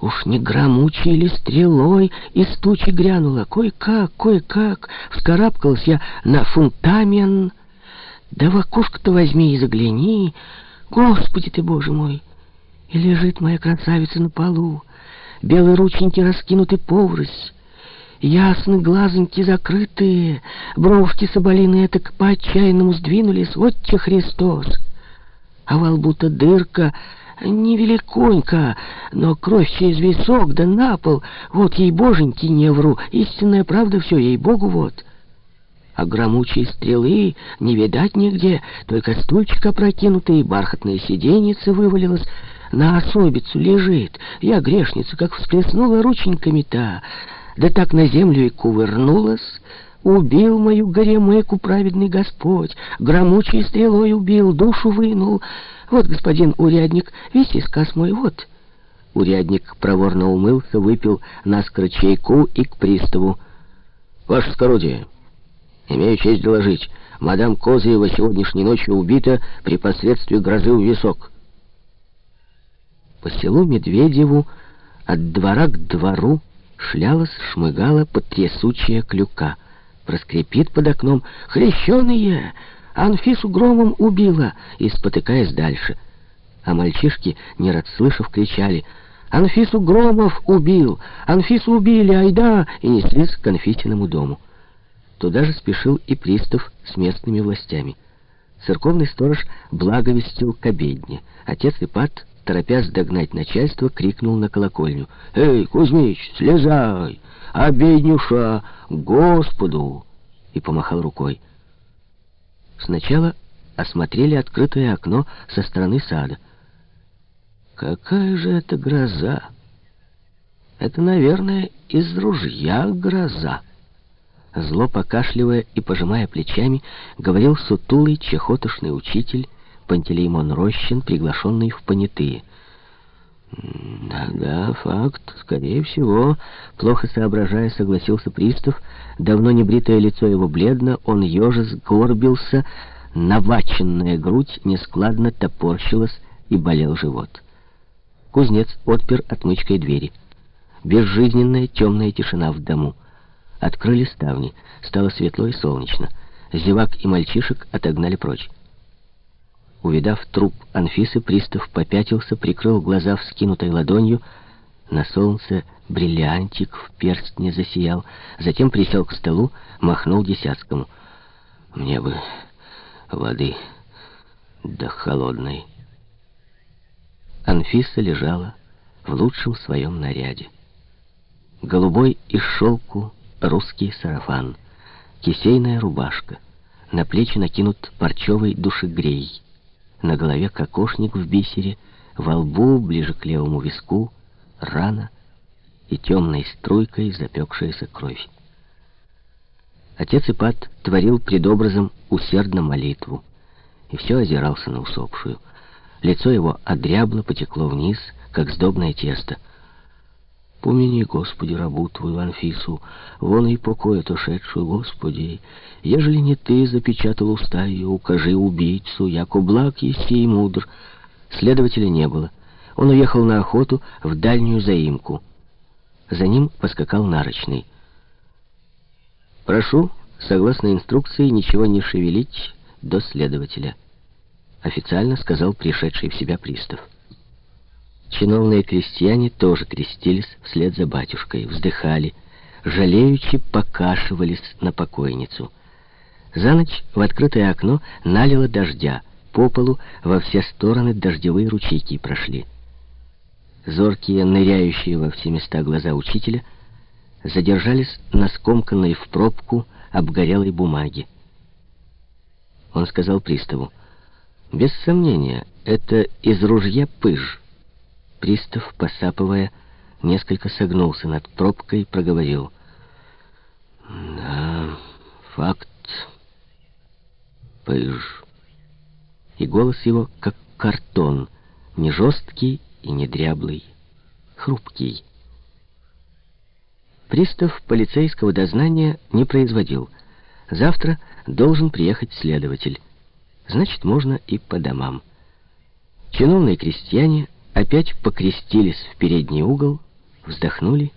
Уж не громучей стрелой из тучи грянула. Кое-как, кое-как вскарабкался я на фунтамен. Да в окошко-то возьми и загляни. Господи ты, Боже мой! И лежит моя красавица на полу. Белые рученьки раскинуты поврось. Ясны глазоньки закрытые, бровки соболиные так по-отчаянному сдвинулись. Вот те Христос! А во лбу-то дырка невеликонька, но кровь через висок да на пол. Вот ей, боженьки, не вру, истинная правда все, ей-богу, вот. А громучие стрелы не видать нигде, только стульчик опрокинутый, бархатная сиденьица вывалилась, на особицу лежит. Я, грешница, как всплеснула рученьками-то, да так на землю и кувырнулась, Убил мою горемыку праведный Господь, громучей стрелой убил, душу вынул. Вот, господин урядник, весь исказ мой, вот». Урядник проворно умылся, выпил наскоро чайку и к приставу. «Ваше скородие, имею честь доложить, мадам Козыева сегодняшней ночью убита при последствии грозы в висок». По селу Медведеву от двора к двору шлялась, шмыгала потрясучая клюка — проскрипит под окном «Хрещеные! Анфису громом убила!» и спотыкаясь дальше. А мальчишки, не расслышав, кричали «Анфису Громов убил! Анфису убили! Айда!» и неслись к Анфисиному дому. Туда же спешил и пристав с местными властями. Церковный сторож благовестил к обедне. Отец Ипат, торопясь догнать начальство, крикнул на колокольню. «Эй, Кузьмич, слезай! обеднюша, Господу!» и помахал рукой. Сначала осмотрели открытое окно со стороны сада. «Какая же это гроза!» «Это, наверное, из ружья гроза!» Зло покашливая и пожимая плечами, говорил сутулый чехотошный учитель Пантелеймон Рощин, приглашенный в понятые — «Да-да, факт. Скорее всего...» Плохо соображая, согласился пристав. Давно небритое лицо его бледно, он ежес горбился, наваченная грудь нескладно топорщилась и болел живот. Кузнец отпер отмычкой двери. Безжизненная темная тишина в дому. Открыли ставни. Стало светло и солнечно. Зевак и мальчишек отогнали прочь. Увидав труп Анфисы, пристав попятился, прикрыл глаза вскинутой ладонью. На солнце бриллиантик в перстне засиял. Затем присел к столу, махнул десятскому. «Мне бы воды, да холодной». Анфиса лежала в лучшем своем наряде. Голубой из шелку русский сарафан, кисейная рубашка, на плечи накинут парчевый душегрей — на голове кокошник в бисере, во лбу, ближе к левому виску, рана и темной струйкой запекшаяся кровь. Отец Ипат творил пред образом усердно молитву и все озирался на усопшую. Лицо его одрябло, потекло вниз, как сдобное тесто — Помяни, Господи, рабу Твою Анфису, вон и покоя ушедшую, Господи. Ежели не Ты запечатал уста ее, укажи убийцу, яко благ есть и мудр. Следователя не было. Он уехал на охоту в дальнюю заимку. За ним поскакал нарочный. «Прошу, согласно инструкции, ничего не шевелить до следователя», официально сказал пришедший в себя пристав. Чиновные крестьяне тоже крестились вслед за батюшкой, вздыхали, жалеючи покашивались на покойницу. За ночь в открытое окно налило дождя, по полу во все стороны дождевые ручейки прошли. Зоркие, ныряющие во все места глаза учителя задержались на скомканной в пробку обгорелой бумаге. Он сказал приставу, «Без сомнения, это из ружья пыж». Пристав, посапывая, несколько согнулся над пробкой и проговорил. «Да, факт. Пыж». И голос его, как картон, не жесткий и не дряблый, хрупкий. Пристав полицейского дознания не производил. Завтра должен приехать следователь. Значит, можно и по домам. Чиновные крестьяне опять покрестились в передний угол, вздохнули